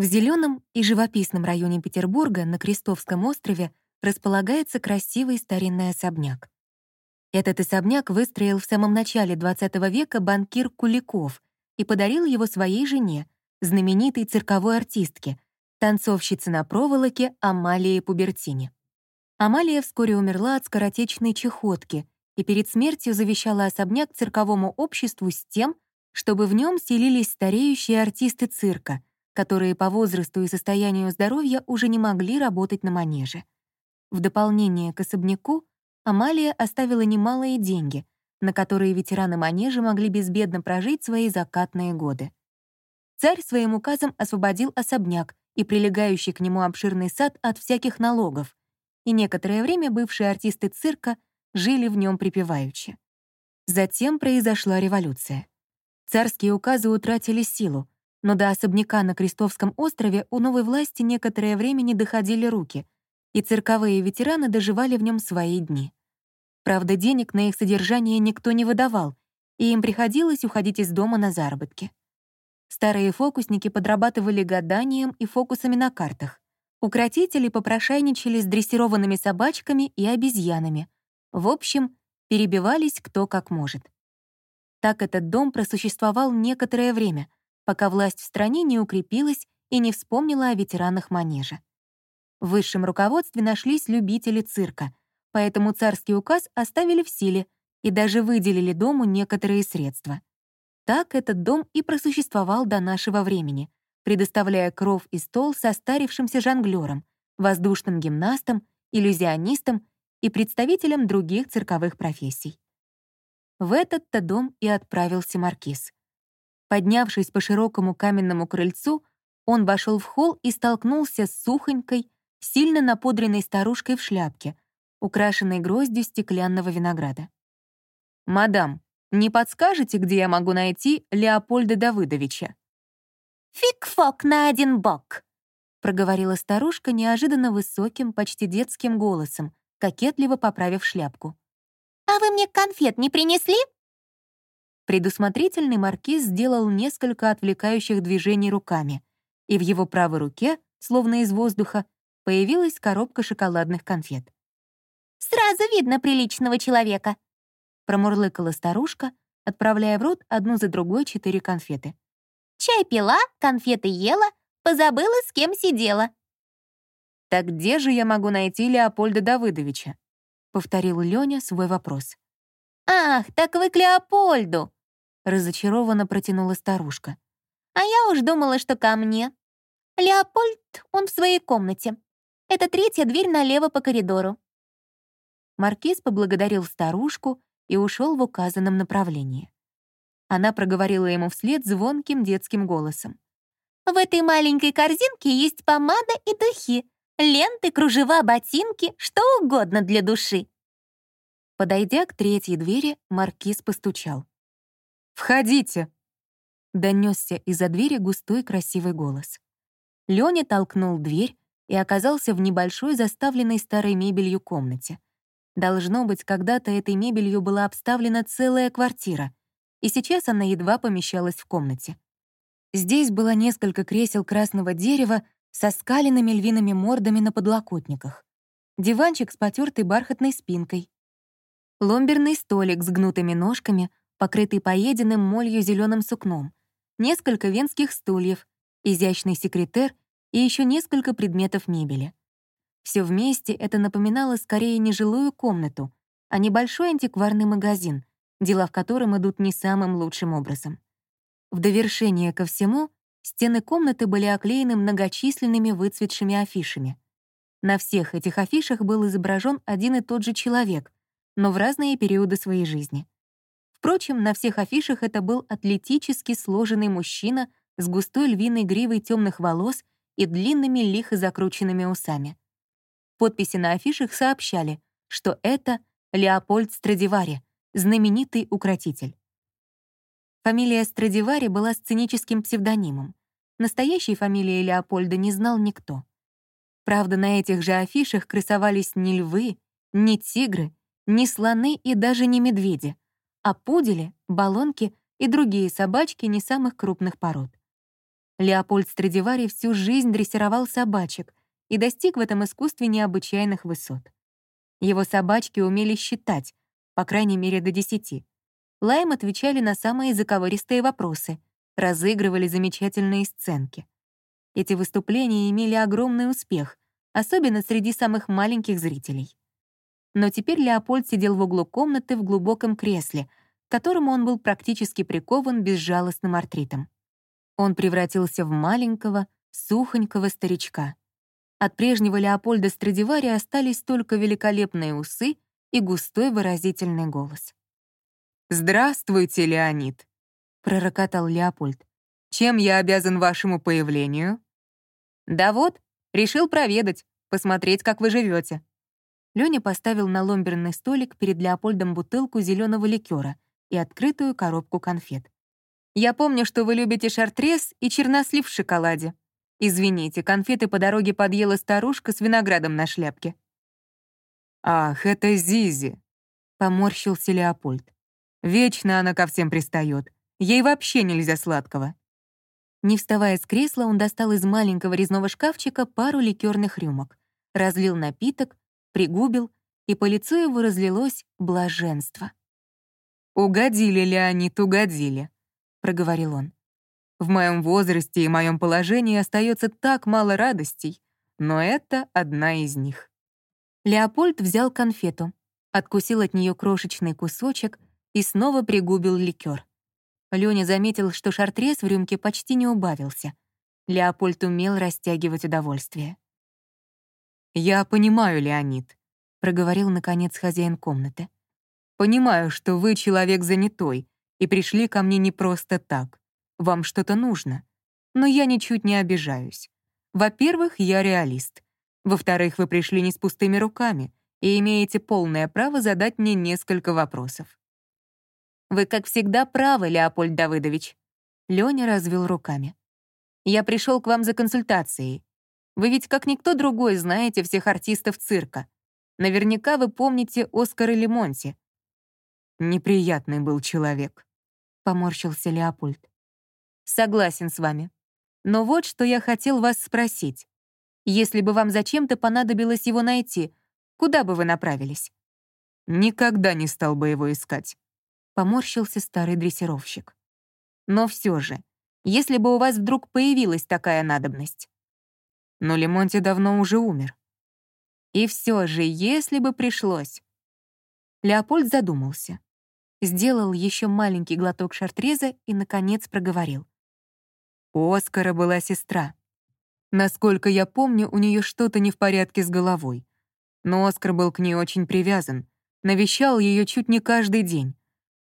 В зеленом и живописном районе Петербурга на Крестовском острове располагается красивый старинный особняк. Этот особняк выстроил в самом начале XX века банкир Куликов и подарил его своей жене, знаменитой цирковой артистке, танцовщице на проволоке Амалии Пубертини. Амалия вскоре умерла от скоротечной чехотки и перед смертью завещала особняк цирковому обществу с тем, чтобы в нем селились стареющие артисты цирка, которые по возрасту и состоянию здоровья уже не могли работать на манеже. В дополнение к особняку Амалия оставила немалые деньги, на которые ветераны манежа могли безбедно прожить свои закатные годы. Царь своим указом освободил особняк и прилегающий к нему обширный сад от всяких налогов, и некоторое время бывшие артисты цирка жили в нем припеваючи. Затем произошла революция. Царские указы утратили силу, но до особняка на Крестовском острове у новой власти некоторое время не доходили руки, и цирковые ветераны доживали в нем свои дни. Правда, денег на их содержание никто не выдавал, и им приходилось уходить из дома на заработки. Старые фокусники подрабатывали гаданием и фокусами на картах. Укротители попрошайничали с дрессированными собачками и обезьянами. В общем, перебивались кто как может. Так этот дом просуществовал некоторое время, пока власть в стране не укрепилась и не вспомнила о ветеранах манежа. В высшем руководстве нашлись любители цирка, поэтому царский указ оставили в силе и даже выделили дому некоторые средства. Так этот дом и просуществовал до нашего времени, предоставляя кров и стол состарившимся жонглёрам, воздушным гимнастам, иллюзионистам и представителям других цирковых профессий. В этот-то дом и отправился маркиз. Поднявшись по широкому каменному крыльцу, он вошел в холл и столкнулся с сухонькой, сильно напудренной старушкой в шляпке, украшенной гроздью стеклянного винограда. «Мадам, не подскажете, где я могу найти Леопольда Давыдовича?» «Фик-фок на один бок», — проговорила старушка неожиданно высоким, почти детским голосом, кокетливо поправив шляпку. «А вы мне конфет не принесли?» Предусмотрительный маркиз сделал несколько отвлекающих движений руками, и в его правой руке, словно из воздуха, появилась коробка шоколадных конфет. «Сразу видно приличного человека», — промурлыкала старушка, отправляя в рот одну за другой четыре конфеты. «Чай пила, конфеты ела, позабыла, с кем сидела». «Так где же я могу найти Леопольда Давыдовича?» — повторил Лёня свой вопрос. «Ах, так вы к Леопольду!» — разочарованно протянула старушка. «А я уж думала, что ко мне. Леопольд, он в своей комнате. Это третья дверь налево по коридору». Маркиз поблагодарил старушку и ушел в указанном направлении. Она проговорила ему вслед звонким детским голосом. «В этой маленькой корзинке есть помада и духи, ленты, кружева, ботинки, что угодно для души». Подойдя к третьей двери, маркиз постучал. «Входите!» — донесся из-за двери густой красивый голос. Лёня толкнул дверь и оказался в небольшой заставленной старой мебелью комнате. Должно быть, когда-то этой мебелью была обставлена целая квартира, и сейчас она едва помещалась в комнате. Здесь было несколько кресел красного дерева со скаленными львиными мордами на подлокотниках, диванчик с потертой бархатной спинкой, ломберный столик с гнутыми ножками, покрытый поеденным молью зеленым сукном, несколько венских стульев, изящный секретер и еще несколько предметов мебели. Все вместе это напоминало скорее не жилую комнату, а небольшой антикварный магазин, дела в котором идут не самым лучшим образом. В довершение ко всему Стены комнаты были оклеены многочисленными выцветшими афишами. На всех этих афишах был изображен один и тот же человек, но в разные периоды своей жизни. Впрочем, на всех афишах это был атлетически сложенный мужчина с густой львиной гривой темных волос и длинными лихо закрученными усами. Подписи на афишах сообщали, что это Леопольд Страдивари, знаменитый укротитель. Фамилия Страдивари была сценическим псевдонимом. Настоящей фамилии Леопольда не знал никто. Правда, на этих же афишах красовались не львы, не тигры, не слоны и даже не медведи, а пудели, баллонки и другие собачки не самых крупных пород. Леопольд Страдивари всю жизнь дрессировал собачек и достиг в этом искусстве необычайных высот. Его собачки умели считать, по крайней мере, до десяти. Лайм отвечали на самые заковыристые вопросы, разыгрывали замечательные сценки. Эти выступления имели огромный успех, особенно среди самых маленьких зрителей. Но теперь Леопольд сидел в углу комнаты в глубоком кресле, к которому он был практически прикован безжалостным артритом. Он превратился в маленького, сухонького старичка. От прежнего Леопольда Страдивари остались только великолепные усы и густой выразительный голос. «Здравствуйте, Леонид!» — пророкотал Леопольд. «Чем я обязан вашему появлению?» «Да вот, решил проведать, посмотреть, как вы живете. Лёня поставил на ломберный столик перед Леопольдом бутылку зеленого ликера и открытую коробку конфет. «Я помню, что вы любите шартрез и чернослив в шоколаде. Извините, конфеты по дороге подъела старушка с виноградом на шляпке». «Ах, это Зизи!» — поморщился Леопольд. «Вечно она ко всем пристает. Ей вообще нельзя сладкого». Не вставая с кресла, он достал из маленького резного шкафчика пару ликерных рюмок, разлил напиток, пригубил, и по лицу его разлилось блаженство. «Угодили, Леонид, угодили», — проговорил он. В моем возрасте и моем положении остается так мало радостей, но это одна из них. Леопольд взял конфету, откусил от нее крошечный кусочек и снова пригубил ликер. Лёня заметил, что шартрез в рюмке почти не убавился. Леопольд умел растягивать удовольствие. «Я понимаю, Леонид», — проговорил, наконец, хозяин комнаты. «Понимаю, что вы человек занятой и пришли ко мне не просто так вам что-то нужно. Но я ничуть не обижаюсь. Во-первых, я реалист. Во-вторых, вы пришли не с пустыми руками и имеете полное право задать мне несколько вопросов. Вы, как всегда, правы, Леопольд Давыдович. Лёня развел руками. Я пришел к вам за консультацией. Вы ведь, как никто другой, знаете всех артистов цирка. Наверняка вы помните Оскара Лемонти. Неприятный был человек, — поморщился Леопольд. Согласен с вами. Но вот что я хотел вас спросить. Если бы вам зачем-то понадобилось его найти, куда бы вы направились? Никогда не стал бы его искать. Поморщился старый дрессировщик. Но все же, если бы у вас вдруг появилась такая надобность. Но Лемонти давно уже умер. И все же, если бы пришлось. Леопольд задумался. Сделал еще маленький глоток шартреза и, наконец, проговорил. У Оскара была сестра. Насколько я помню, у нее что-то не в порядке с головой. Но Оскар был к ней очень привязан, навещал ее чуть не каждый день.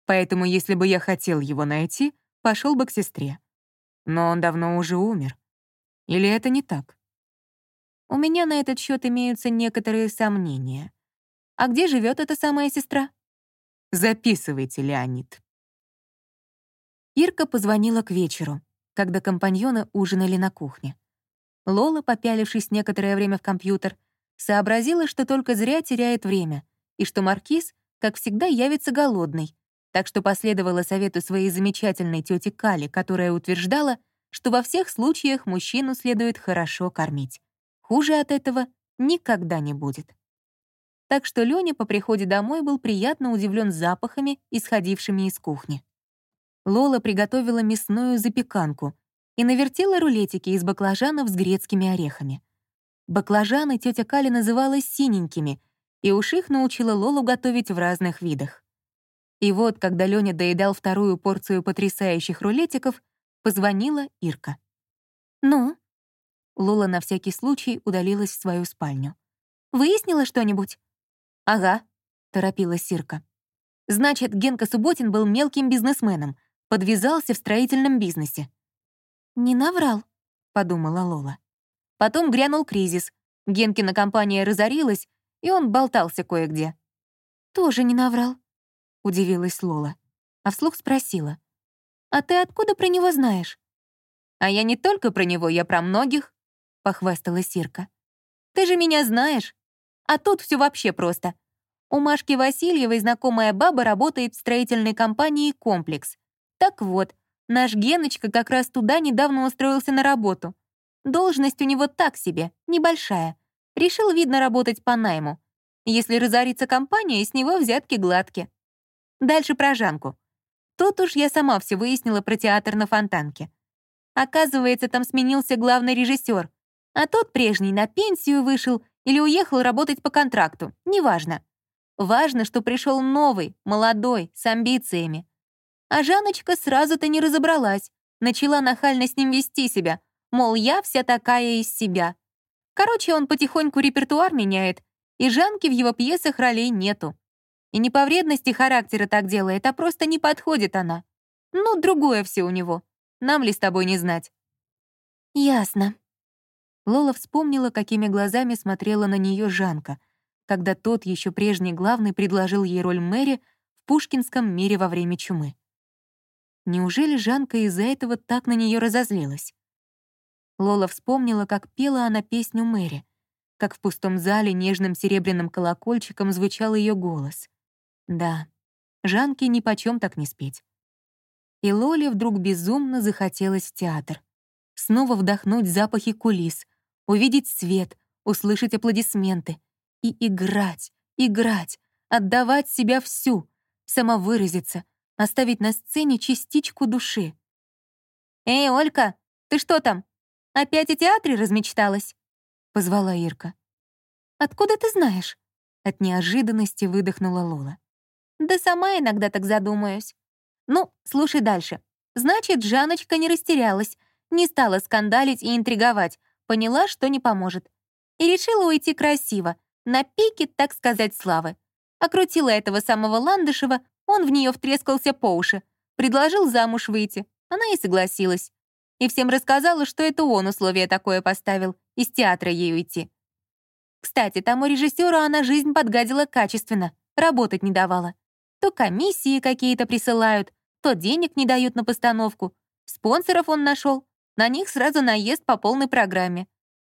Поэтому, если бы я хотел его найти, пошел бы к сестре. Но он давно уже умер. Или это не так? У меня на этот счет имеются некоторые сомнения. А где живет эта самая сестра? Записывайте, Леонид. Ирка позвонила к вечеру когда компаньоны ужинали на кухне. Лола, попялившись некоторое время в компьютер, сообразила, что только зря теряет время, и что Маркиз, как всегда, явится голодный, так что последовала совету своей замечательной тети Кали, которая утверждала, что во всех случаях мужчину следует хорошо кормить. Хуже от этого никогда не будет. Так что Лёня по приходе домой был приятно удивлен запахами, исходившими из кухни. Лола приготовила мясную запеканку и навертела рулетики из баклажанов с грецкими орехами. Баклажаны тетя Кали называла синенькими, и уж их научила Лолу готовить в разных видах. И вот, когда Лёня доедал вторую порцию потрясающих рулетиков, позвонила Ирка. «Ну?» Лола на всякий случай удалилась в свою спальню. «Выяснила что-нибудь?» «Ага», — торопилась Ирка. «Значит, Генка Субботин был мелким бизнесменом, подвязался в строительном бизнесе. «Не наврал», — подумала Лола. Потом грянул кризис. Генкина компания разорилась, и он болтался кое-где. «Тоже не наврал», — удивилась Лола, а вслух спросила. «А ты откуда про него знаешь?» «А я не только про него, я про многих», — похвасталась Сирка. «Ты же меня знаешь. А тут все вообще просто. У Машки Васильевой знакомая баба работает в строительной компании «Комплекс». Так вот, Наш Геночка как раз туда недавно устроился на работу. Должность у него так себе, небольшая. Решил, видно, работать по найму. Если разорится компания, с него взятки гладки. Дальше про Жанку. Тут уж я сама все выяснила про театр на Фонтанке. Оказывается, там сменился главный режиссер, а тот прежний на пенсию вышел или уехал работать по контракту, неважно. Важно, что пришел новый, молодой, с амбициями. А Жаночка сразу-то не разобралась, начала нахально с ним вести себя, мол, я вся такая из себя. Короче, он потихоньку репертуар меняет, и Жанки в его пьесах ролей нету. И не по вредности характера так делает, а просто не подходит она. Ну, другое все у него. Нам ли с тобой не знать? Ясно. Лола вспомнила, какими глазами смотрела на нее Жанка, когда тот, еще прежний главный, предложил ей роль Мэри в пушкинском мире во время чумы. Неужели Жанка из-за этого так на нее разозлилась? Лола вспомнила, как пела она песню Мэри, как в пустом зале нежным серебряным колокольчиком звучал ее голос. Да, Жанке нипочем так не спеть. И Лоле вдруг безумно захотелось в театр. Снова вдохнуть запахи кулис, увидеть свет, услышать аплодисменты и играть, играть, отдавать себя всю, самовыразиться — оставить на сцене частичку души. «Эй, Олька, ты что там? Опять о театре размечталась?» — позвала Ирка. «Откуда ты знаешь?» — от неожиданности выдохнула Лола. «Да сама иногда так задумаюсь. Ну, слушай дальше. Значит, Жаночка не растерялась, не стала скандалить и интриговать, поняла, что не поможет. И решила уйти красиво, на пике, так сказать, славы. Окрутила этого самого Ландышева, он в нее втрескался по уши, предложил замуж выйти. Она и согласилась. И всем рассказала, что это он условие такое поставил, из театра ей уйти. Кстати, тому режиссеру она жизнь подгадила качественно, работать не давала. То комиссии какие-то присылают, то денег не дают на постановку. Спонсоров он нашел, на них сразу наезд по полной программе.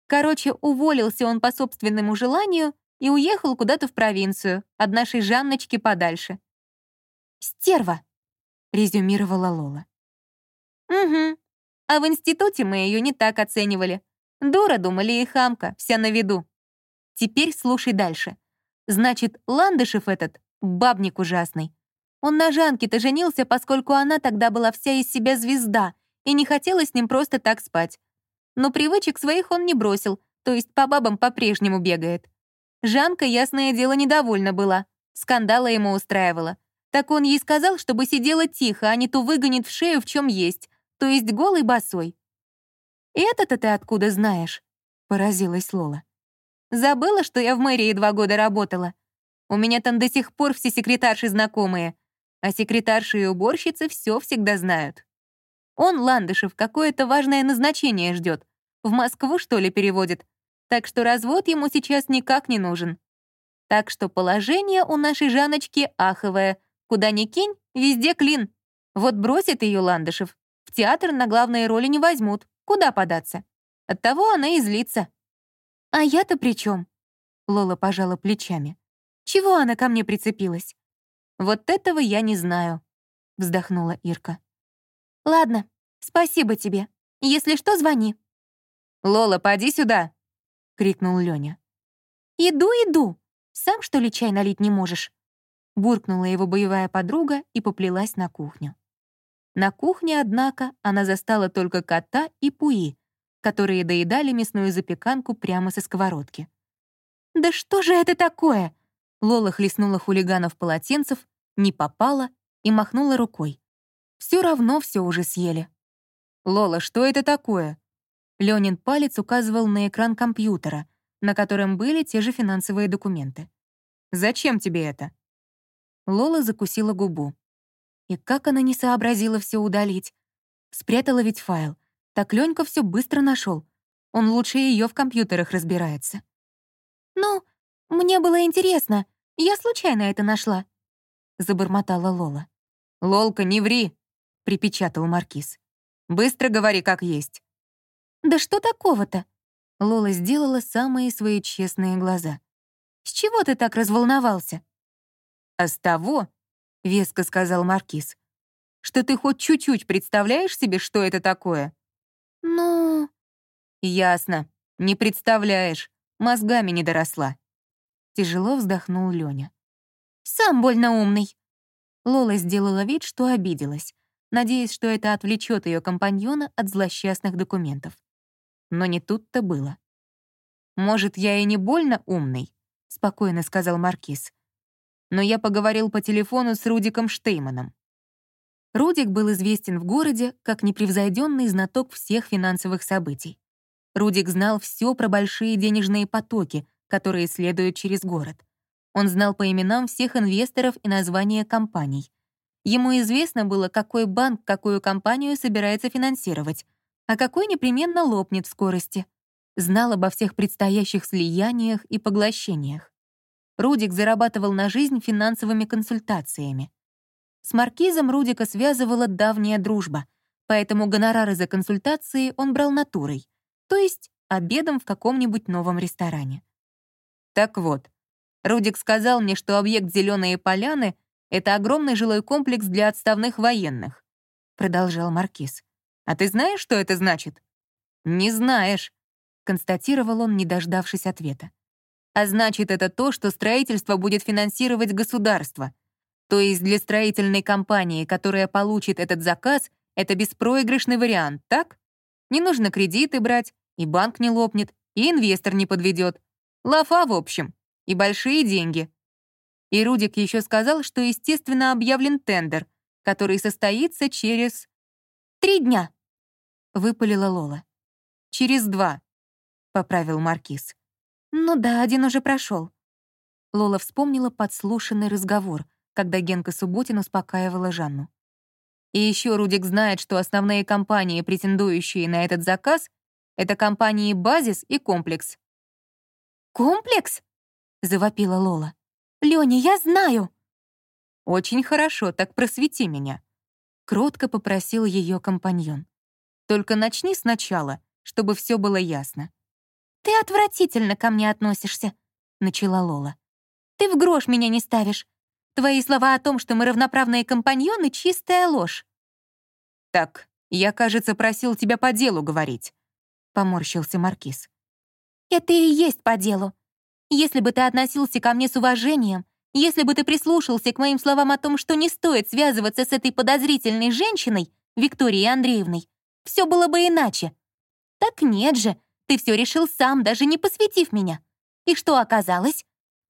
Короче, уволился он по собственному желанию и уехал куда-то в провинцию, от нашей Жанночки подальше. «Стерва!» — резюмировала Лола. «Угу. А в институте мы ее не так оценивали. Дура, думали, и хамка, вся на виду. Теперь слушай дальше. Значит, Ландышев этот — бабник ужасный. Он на Жанке-то женился, поскольку она тогда была вся из себя звезда и не хотела с ним просто так спать. Но привычек своих он не бросил, то есть по бабам по-прежнему бегает. Жанка, ясное дело, недовольна была, скандала ему устраивала. Так он ей сказал, чтобы сидела тихо, а не то выгонит в шею в чем есть, то есть голый босой. «Это-то ты откуда знаешь?» — поразилась Лола. «Забыла, что я в мэрии два года работала. У меня там до сих пор все секретарши знакомые, а секретарши и уборщицы все всегда знают. Он, Ландышев, какое-то важное назначение ждет. В Москву, что ли, переводит. Так что развод ему сейчас никак не нужен. Так что положение у нашей Жаночки аховое — Куда ни кинь, везде клин. Вот бросит ее Ландышев. В театр на главные роли не возьмут. Куда податься? Оттого она и злится. «А я-то при чем? Лола пожала плечами. «Чего она ко мне прицепилась?» «Вот этого я не знаю», — вздохнула Ирка. «Ладно, спасибо тебе. Если что, звони». «Лола, поди сюда!» — крикнул Лёня. «Иду, иду. Сам, что ли, чай налить не можешь?» буркнула его боевая подруга и поплелась на кухню. На кухне, однако, она застала только кота и пуи, которые доедали мясную запеканку прямо со сковородки. «Да что же это такое?» Лола хлестнула хулиганов полотенцев, не попала и махнула рукой. Все равно все уже съели. «Лола, что это такое?» Ленин палец указывал на экран компьютера, на котором были те же финансовые документы. «Зачем тебе это?» Лола закусила губу. И как она не сообразила все удалить? Спрятала ведь файл. Так Ленька все быстро нашел. Он лучше ее в компьютерах разбирается. «Ну, мне было интересно. Я случайно это нашла», — забормотала Лола. «Лолка, не ври!» — припечатал Маркиз. «Быстро говори, как есть». «Да что такого-то?» Лола сделала самые свои честные глаза. «С чего ты так разволновался?» «А с того, — веско сказал Маркиз, — что ты хоть чуть-чуть представляешь себе, что это такое?» «Ну...» «Ясно. Не представляешь. Мозгами не доросла». Тяжело вздохнул Лёня. «Сам больно умный». Лола сделала вид, что обиделась, надеясь, что это отвлечет ее компаньона от злосчастных документов. Но не тут-то было. «Может, я и не больно умный?» — спокойно сказал Маркиз. «Но я поговорил по телефону с Рудиком Штейманом. Рудик был известен в городе как непревзойденный знаток всех финансовых событий. Рудик знал все про большие денежные потоки, которые следуют через город. Он знал по именам всех инвесторов и названия компаний. Ему известно было, какой банк какую компанию собирается финансировать, а какой непременно лопнет в скорости. Знал обо всех предстоящих слияниях и поглощениях. Рудик зарабатывал на жизнь финансовыми консультациями. С маркизом Рудика связывала давняя дружба, поэтому гонорары за консультации он брал натурой, то есть обедом в каком-нибудь новом ресторане. Так вот, Рудик сказал мне, что объект «Зеленые поляны» — это огромный жилой комплекс для отставных военных, продолжал маркиз. А ты знаешь, что это значит? Не знаешь, констатировал он, не дождавшись ответа. А значит, это то, что строительство будет финансировать государство — то есть для строительной компании, которая получит этот заказ, это беспроигрышный вариант, так? Не нужно кредиты брать, и банк не лопнет, и инвестор не подведет. Лафа, в общем, и большие деньги. И Рудик еще сказал, что, естественно, объявлен тендер, который состоится через... «Три дня», — выпалила Лола. «Через два», — поправил Маркиз. «Ну да, один уже прошел. Лола вспомнила подслушанный разговор — когда Генка Субботин успокаивала Жанну. И еще Рудик знает, что основные компании, претендующие на этот заказ, это компании «Базис» и «Комплекс». «Комплекс?» — завопила Лола. «Лёня, я знаю!» «Очень хорошо, так просвети меня», — кротко попросил ее компаньон. «Только начни сначала, чтобы все было ясно». «Ты отвратительно ко мне относишься», — начала Лола. «Ты в грош меня не ставишь. Твои слова о том, что мы равноправные компаньоны, — чистая ложь. «Так, я, кажется, просил тебя по делу говорить», — поморщился Маркиз. «Это и есть по делу. Если бы ты относился ко мне с уважением, если бы ты прислушался к моим словам о том, что не стоит связываться с этой подозрительной женщиной, Викторией Андреевной, все было бы иначе. Так нет же, ты все решил сам, даже не посвятив меня. И что оказалось?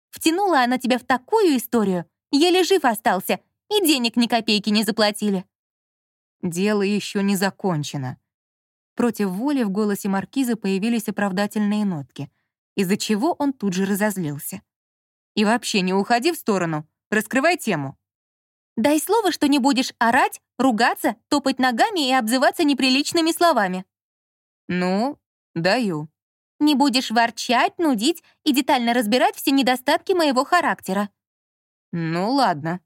Втянула она тебя в такую историю, Еле жив остался, и денег ни копейки не заплатили». «Дело еще не закончено». Против воли в голосе маркиза появились оправдательные нотки, из-за чего он тут же разозлился. «И вообще не уходи в сторону, раскрывай тему». «Дай слово, что не будешь орать, ругаться, топать ногами и обзываться неприличными словами». «Ну, даю». «Не будешь ворчать, нудить и детально разбирать все недостатки моего характера». «Ну ладно».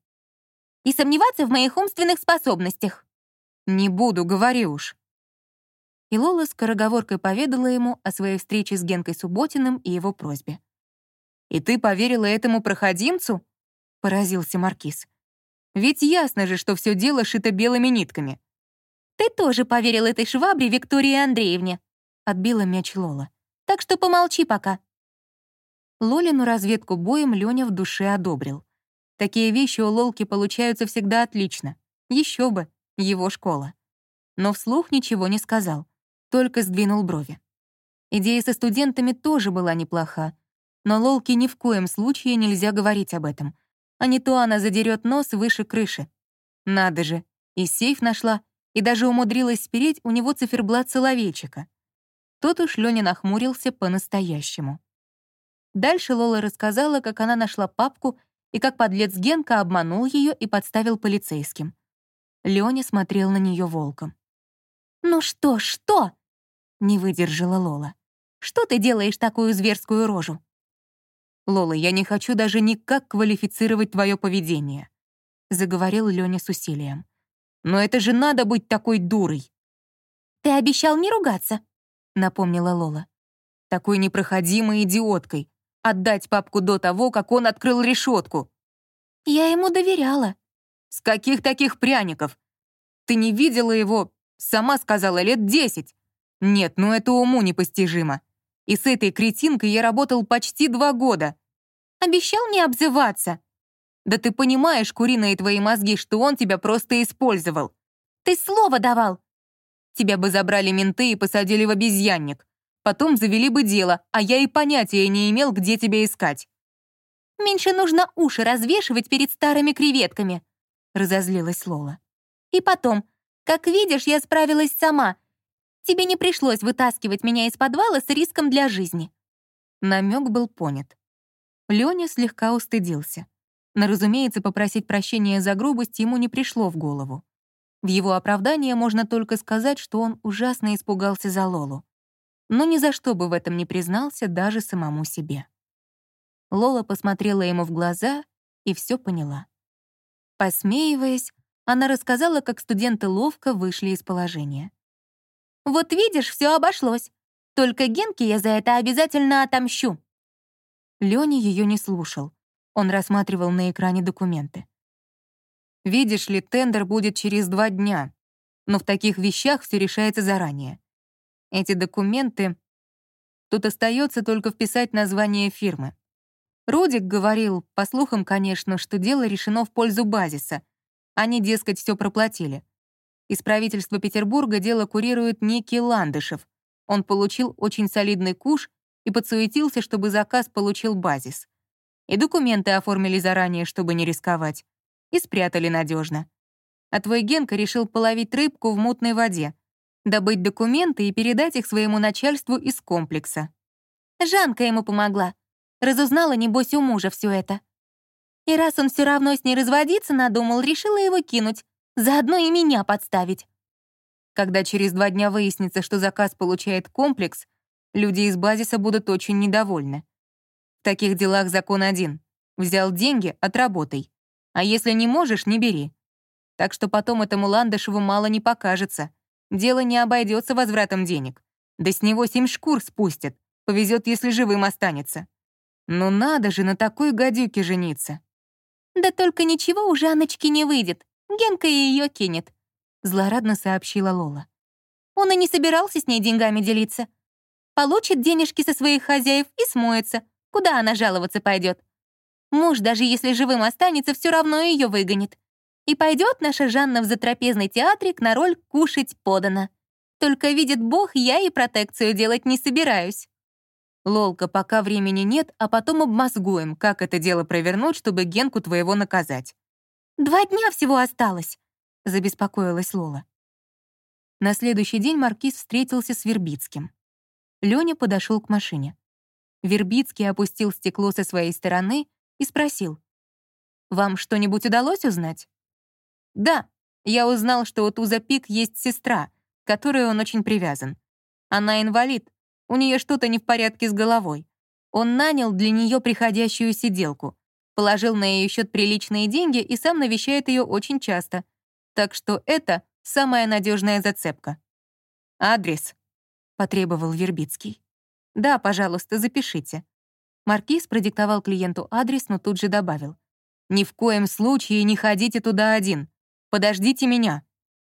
«И сомневаться в моих умственных способностях». «Не буду, говори уж». И Лола скороговоркой поведала ему о своей встрече с Генкой Субботиным и его просьбе. «И ты поверила этому проходимцу?» — поразился Маркиз. «Ведь ясно же, что все дело шито белыми нитками». «Ты тоже поверил этой швабре Виктории Андреевне», — отбила мяч Лола. «Так что помолчи пока». Лолину разведку боем Лёня в душе одобрил. Такие вещи у Лолки получаются всегда отлично. Еще бы, его школа. Но вслух ничего не сказал, только сдвинул брови. Идея со студентами тоже была неплоха, но Лолке ни в коем случае нельзя говорить об этом, а не то она задерет нос выше крыши. Надо же, и сейф нашла, и даже умудрилась спереть у него циферблат соловейчика. Тот уж Лёня нахмурился по-настоящему. Дальше Лола рассказала, как она нашла папку и как подлец Генка обманул ее и подставил полицейским. Лёня смотрел на нее волком. «Ну что, что?» — не выдержала Лола. «Что ты делаешь такую зверскую рожу?» «Лола, я не хочу даже никак квалифицировать твое поведение», — заговорил Лёня с усилием. «Но это же надо быть такой дурой!» «Ты обещал не ругаться», — напомнила Лола. «Такой непроходимой идиоткой, Отдать папку до того, как он открыл решетку. Я ему доверяла. С каких таких пряников? Ты не видела его, сама сказала, лет десять. Нет, ну это уму непостижимо. И с этой кретинкой я работал почти два года. Обещал не обзываться. Да ты понимаешь, куриные твои мозги, что он тебя просто использовал. Ты слово давал. Тебя бы забрали менты и посадили в обезьянник. Потом завели бы дело, а я и понятия не имел, где тебя искать. Меньше нужно уши развешивать перед старыми креветками», — разозлилась Лола. «И потом, как видишь, я справилась сама. Тебе не пришлось вытаскивать меня из подвала с риском для жизни». Намек был понят. Лёня слегка устыдился. Но, разумеется, попросить прощения за грубость ему не пришло в голову. В его оправдание можно только сказать, что он ужасно испугался за Лолу. Но ни за что бы в этом не признался даже самому себе. Лола посмотрела ему в глаза и все поняла. Посмеиваясь, она рассказала, как студенты ловко вышли из положения. «Вот видишь, все обошлось. Только Генке я за это обязательно отомщу». Лёня ее не слушал. Он рассматривал на экране документы. «Видишь ли, тендер будет через два дня, но в таких вещах все решается заранее. Эти документы... Тут остается только вписать название фирмы. Рудик говорил, по слухам, конечно, что дело решено в пользу базиса. Они, дескать, все проплатили. Из правительства Петербурга дело курирует некий Ландышев. Он получил очень солидный куш и подсуетился, чтобы заказ получил базис. И документы оформили заранее, чтобы не рисковать. И спрятали надежно. А твой Генка решил половить рыбку в мутной воде, добыть документы и передать их своему начальству из комплекса. Жанка ему помогла. Разузнала, небось, у мужа все это. И раз он все равно с ней разводиться надумал, решила его кинуть. Заодно и меня подставить. Когда через два дня выяснится, что заказ получает комплекс, люди из базиса будут очень недовольны. В таких делах закон один. Взял деньги — отработай. А если не можешь, не бери. Так что потом этому Ландышеву мало не покажется. Дело не обойдется возвратом денег. Да с него семь шкур спустят. Повезет, если живым останется. Ну надо же на такой гадюке жениться. Да только ничего у Жанночки не выйдет. Генка ее кинет, злорадно сообщила Лола. Он и не собирался с ней деньгами делиться. Получит денежки со своих хозяев и смоется. Куда она жаловаться пойдет? Муж, даже если живым останется, все равно ее выгонит. И пойдет наша Жанна в затрапезный театрик на роль «Кушать подано». Только видит Бог, я и протекцию делать не собираюсь. «Лолка, пока времени нет, а потом обмозгуем, как это дело провернуть, чтобы Генку твоего наказать». «Два дня всего осталось», — забеспокоилась Лола. На следующий день Маркиз встретился с Вербицким. Лёня подошел к машине. Вербицкий опустил стекло со своей стороны и спросил. «Вам что-нибудь удалось узнать?» «Да, я узнал, что у Туза Пик есть сестра, к которой он очень привязан. Она инвалид, у нее что-то не в порядке с головой. Он нанял для нее приходящую сиделку, положил на ее счет приличные деньги и сам навещает ее очень часто. Так что это самая надежная зацепка. «Адрес», — потребовал Вербицкий. «Да, пожалуйста, запишите». Маркиз продиктовал клиенту адрес, но тут же добавил. «Ни в коем случае не ходите туда один. Подождите меня.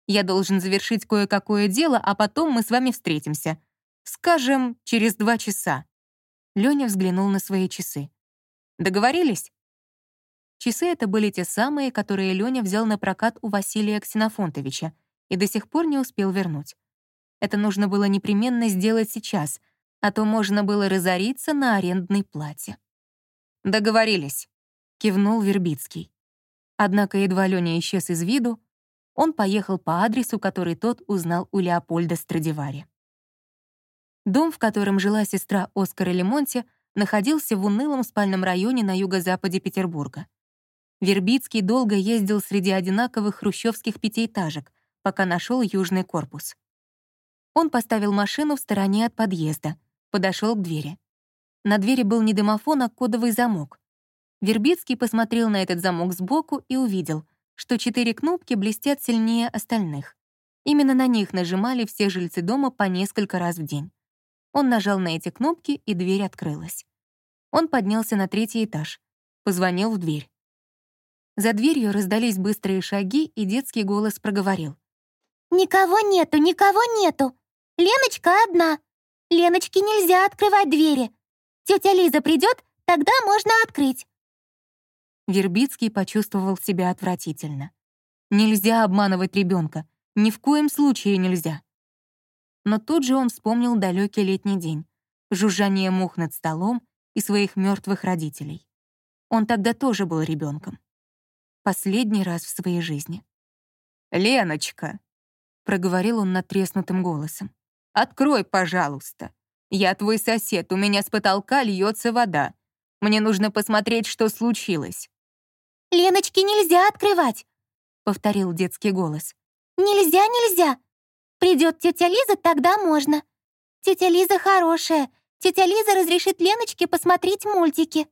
Я должен завершить кое-какое дело, а потом мы с вами встретимся. Скажем, через два часа». Лёня взглянул на свои часы. «Договорились?» Часы это были те самые, которые Лёня взял на прокат у Василия Ксенофонтовича и до сих пор не успел вернуть. Это нужно было непременно сделать сейчас, а то можно было разориться на арендной плате. «Договорились», — кивнул Вербицкий. Однако едва Лёня исчез из виду, он поехал по адресу, который тот узнал у Леопольда Страдивари. Дом, в котором жила сестра Оскара Лемонти, находился в унылом спальном районе на юго-западе Петербурга. Вербицкий долго ездил среди одинаковых хрущевских пятиэтажек, пока нашел южный корпус. Он поставил машину в стороне от подъезда, подошел к двери. На двери был не домофон, а кодовый замок. Вербицкий посмотрел на этот замок сбоку и увидел, что четыре кнопки блестят сильнее остальных. Именно на них нажимали все жильцы дома по несколько раз в день. Он нажал на эти кнопки, и дверь открылась. Он поднялся на третий этаж, позвонил в дверь. За дверью раздались быстрые шаги, и детский голос проговорил. «Никого нету, никого нету. Леночка одна. Леночке нельзя открывать двери. Тетя Лиза придет, тогда можно открыть». Вербицкий почувствовал себя отвратительно. Нельзя обманывать ребенка. Ни в коем случае нельзя. Но тут же он вспомнил далекий летний день, жужжание мух над столом и своих мертвых родителей. Он тогда тоже был ребенком. Последний раз в своей жизни. «Леночка!» — проговорил он натреснутым голосом. «Открой, пожалуйста. Я твой сосед, у меня с потолка льется вода. Мне нужно посмотреть, что случилось». «Леночке нельзя открывать!» — повторил детский голос. «Нельзя, нельзя! Придет тетя Лиза, тогда можно. Тетя Лиза хорошая. Тетя Лиза разрешит Леночке посмотреть мультики».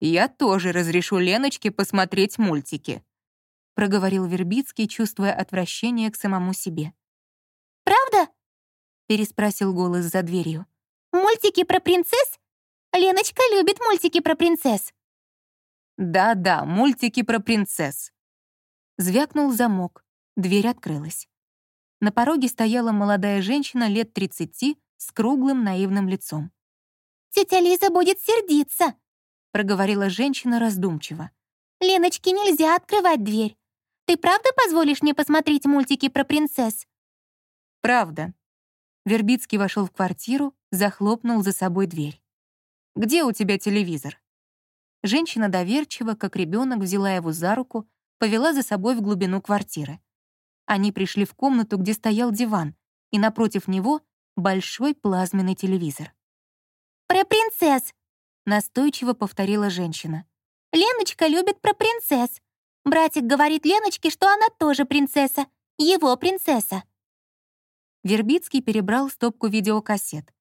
«Я тоже разрешу Леночке посмотреть мультики», — проговорил Вербицкий, чувствуя отвращение к самому себе. «Правда?» — переспросил голос за дверью. «Мультики про принцесс? Леночка любит мультики про принцесс». «Да-да, мультики про принцесс». Звякнул замок, дверь открылась. На пороге стояла молодая женщина лет 30 с круглым наивным лицом. «Тетя Лиза будет сердиться», — проговорила женщина раздумчиво. «Леночке нельзя открывать дверь. Ты правда позволишь мне посмотреть мультики про принцесс?» «Правда». Вербицкий вошел в квартиру, захлопнул за собой дверь. «Где у тебя телевизор?» Женщина доверчиво, как ребенок, взяла его за руку, повела за собой в глубину квартиры. Они пришли в комнату, где стоял диван, и напротив него — большой плазменный телевизор. «Про принцесс!» Настойчиво повторила женщина. «Леночка любит про принцесс. Братик говорит Леночке, что она тоже принцесса. Его принцесса». Вербицкий перебрал стопку видеокассет.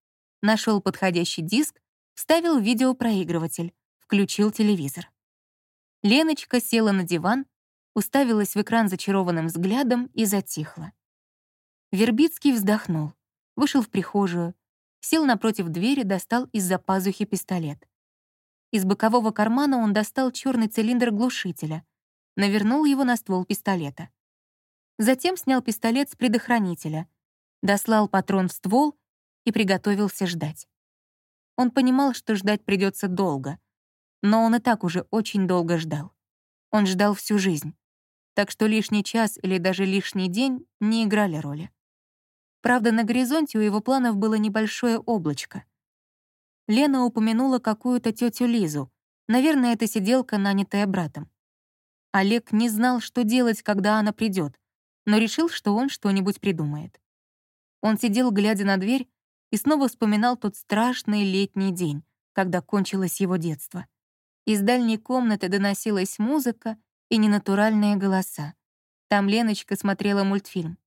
Нашел подходящий диск, вставил видеопроигрыватель, включил телевизор. Леночка села на диван, уставилась в экран зачарованным взглядом и затихла. Вербицкий вздохнул, вышел в прихожую, сел напротив двери, достал из-за пазухи пистолет. Из бокового кармана он достал черный цилиндр глушителя, навернул его на ствол пистолета. Затем снял пистолет с предохранителя, дослал патрон в ствол и приготовился ждать. Он понимал, что ждать придется долго, но он и так уже очень долго ждал. Он ждал всю жизнь, так что лишний час или даже лишний день не играли роли. Правда, на горизонте у его планов было небольшое облачко. Лена упомянула какую-то тетю Лизу. Наверное, это сиделка, нанятая братом. Олег не знал, что делать, когда она придет, но решил, что он что-нибудь придумает. Он сидел, глядя на дверь, и снова вспоминал тот страшный летний день, когда кончилось его детство. Из дальней комнаты доносилась музыка и ненатуральные голоса. Там Леночка смотрела мультфильм.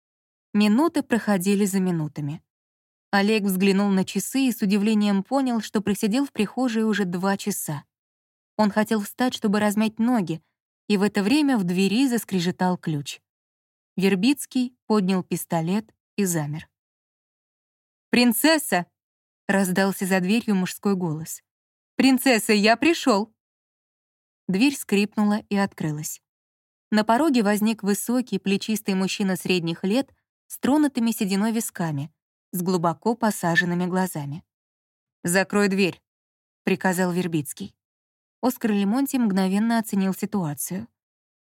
Минуты проходили за минутами. Олег взглянул на часы и с удивлением понял, что просидел в прихожей уже два часа. Он хотел встать, чтобы размять ноги, и в это время в двери заскрежетал ключ. Вербицкий поднял пистолет и замер. «Принцесса!» — раздался за дверью мужской голос. «Принцесса, я пришел!» Дверь скрипнула и открылась. На пороге возник высокий, плечистый мужчина средних лет с тронутыми сединой висками, с глубоко посаженными глазами. «Закрой дверь», — приказал Вербицкий. Оскар Лемонти мгновенно оценил ситуацию.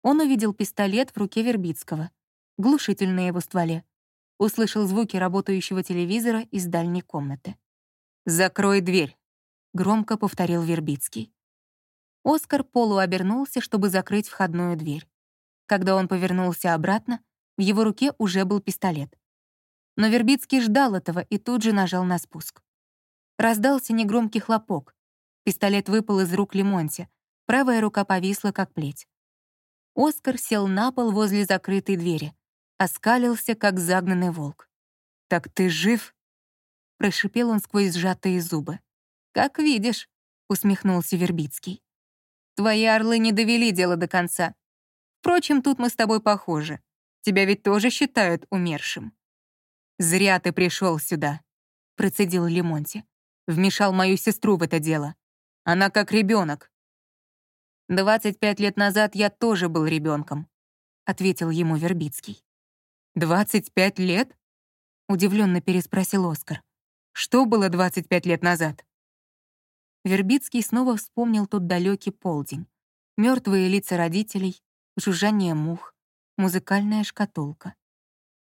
Он увидел пистолет в руке Вербицкого, глушитель на его стволе, услышал звуки работающего телевизора из дальней комнаты. «Закрой дверь», — громко повторил Вербицкий. Оскар полуобернулся, чтобы закрыть входную дверь. Когда он повернулся обратно, в его руке уже был пистолет. Но Вербицкий ждал этого и тут же нажал на спуск. Раздался негромкий хлопок. Пистолет выпал из рук Лемонти. Правая рука повисла, как плеть. Оскар сел на пол возле закрытой двери. Оскалился, как загнанный волк. «Так ты жив?» Прошипел он сквозь сжатые зубы. «Как видишь», — усмехнулся Вербицкий. «Твои орлы не довели дело до конца. Впрочем, тут мы с тобой похожи. Тебя ведь тоже считают умершим». «Зря ты пришел сюда», — процедил Лимонти. «Вмешал мою сестру в это дело. Она как ребенок. «Двадцать пять лет назад я тоже был ребенком», — ответил ему Вербицкий. «Двадцать пять лет?» — удивленно переспросил Оскар. «Что было двадцать пять лет назад?» Вербицкий снова вспомнил тот далекий полдень. Мертвые лица родителей, жужжание мух, музыкальная шкатулка.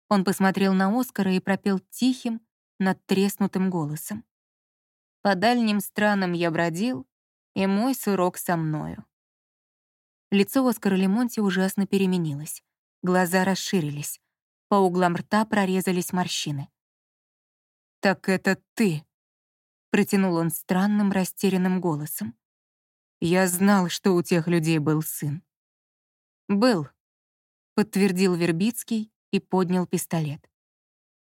Он посмотрел на Оскара и пропел тихим, надтреснутым голосом. «По дальним странам я бродил, и мой сурок со мною». Лицо Оскара Лемонти ужасно переменилось. Глаза расширились. По углам рта прорезались морщины. «Так это ты», — протянул он странным растерянным голосом. «Я знал, что у тех людей был сын». «Был», — подтвердил Вербицкий и поднял пистолет.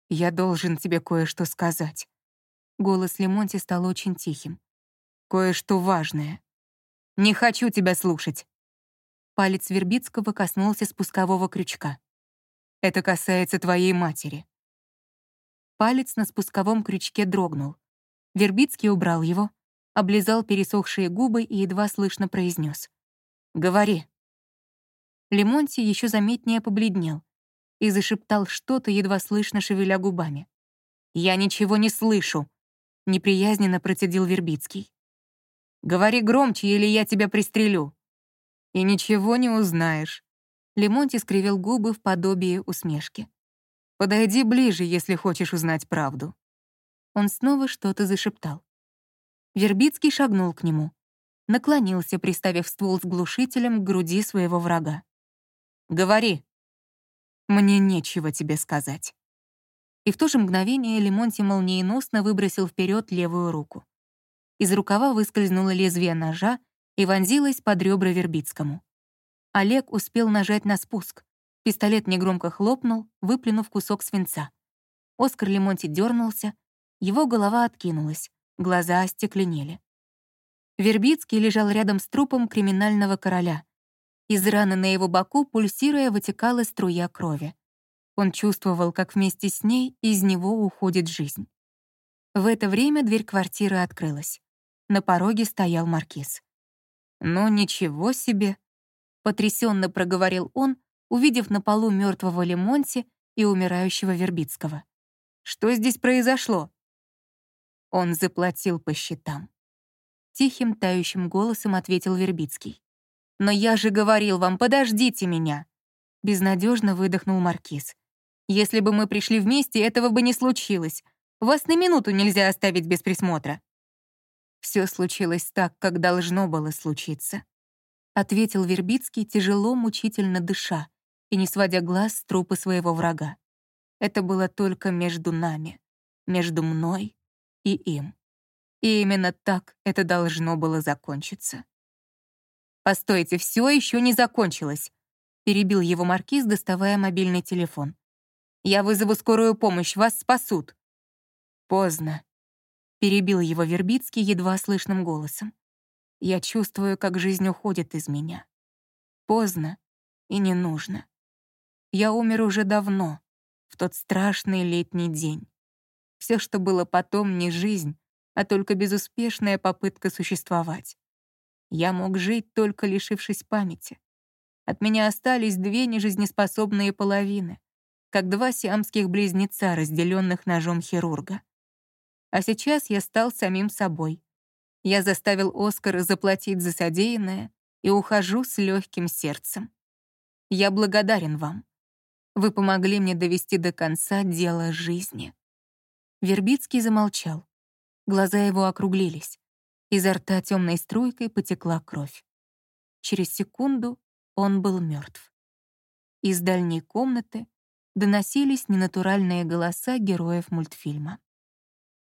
«Я должен тебе кое-что сказать». Голос Лемонти стал очень тихим. «Кое-что важное. Не хочу тебя слушать». Палец Вербицкого коснулся спускового крючка. Это касается твоей матери». Палец на спусковом крючке дрогнул. Вербицкий убрал его, облизал пересохшие губы и едва слышно произнес: «Говори». Лемонти еще заметнее побледнел и зашептал что-то, едва слышно шевеля губами. «Я ничего не слышу», — неприязненно процедил Вербицкий. «Говори громче, или я тебя пристрелю». «И ничего не узнаешь», Лемонти скривил губы в подобии усмешки. «Подойди ближе, если хочешь узнать правду». Он снова что-то зашептал. Вербицкий шагнул к нему, наклонился, приставив ствол с глушителем к груди своего врага. «Говори. Мне нечего тебе сказать». И в то же мгновение Лемонти молниеносно выбросил вперед левую руку. Из рукава выскользнуло лезвие ножа и вонзилось под ребра Вербицкому. Олег успел нажать на спуск. Пистолет негромко хлопнул, выплюнув кусок свинца. Оскар Лемонти дернулся, его голова откинулась, глаза остекленели. Вербицкий лежал рядом с трупом криминального короля. Из раны на его боку, пульсируя, вытекала струя крови. Он чувствовал, как вместе с ней из него уходит жизнь. В это время дверь квартиры открылась. На пороге стоял маркиз. «Ну, ничего себе!» потрясенно проговорил он, увидев на полу мертвого Лемонти и умирающего Вербицкого. «Что здесь произошло?» Он заплатил по счетам. Тихим, тающим голосом ответил Вербицкий. «Но я же говорил вам, подождите меня!» Безнадежно выдохнул Маркиз. «Если бы мы пришли вместе, этого бы не случилось. Вас на минуту нельзя оставить без присмотра». Все случилось так, как должно было случиться ответил Вербицкий, тяжело, мучительно дыша и не сводя глаз с трупа своего врага. Это было только между нами, между мной и им. И именно так это должно было закончиться. «Постойте, все еще не закончилось», — перебил его маркиз, доставая мобильный телефон. «Я вызову скорую помощь, вас спасут». «Поздно», — перебил его Вербицкий едва слышным голосом. Я чувствую, как жизнь уходит из меня. Поздно и не нужно. Я умер уже давно, в тот страшный летний день. Все, что было потом, не жизнь, а только безуспешная попытка существовать. Я мог жить, только лишившись памяти. От меня остались две нежизнеспособные половины, как два сиамских близнеца, разделенных ножом хирурга. А сейчас я стал самим собой, я заставил Оскара заплатить за содеянное и ухожу с легким сердцем. Я благодарен вам. Вы помогли мне довести до конца дело жизни». Вербицкий замолчал. Глаза его округлились. Изо рта темной струйкой потекла кровь. Через секунду он был мертв. Из дальней комнаты доносились ненатуральные голоса героев мультфильма.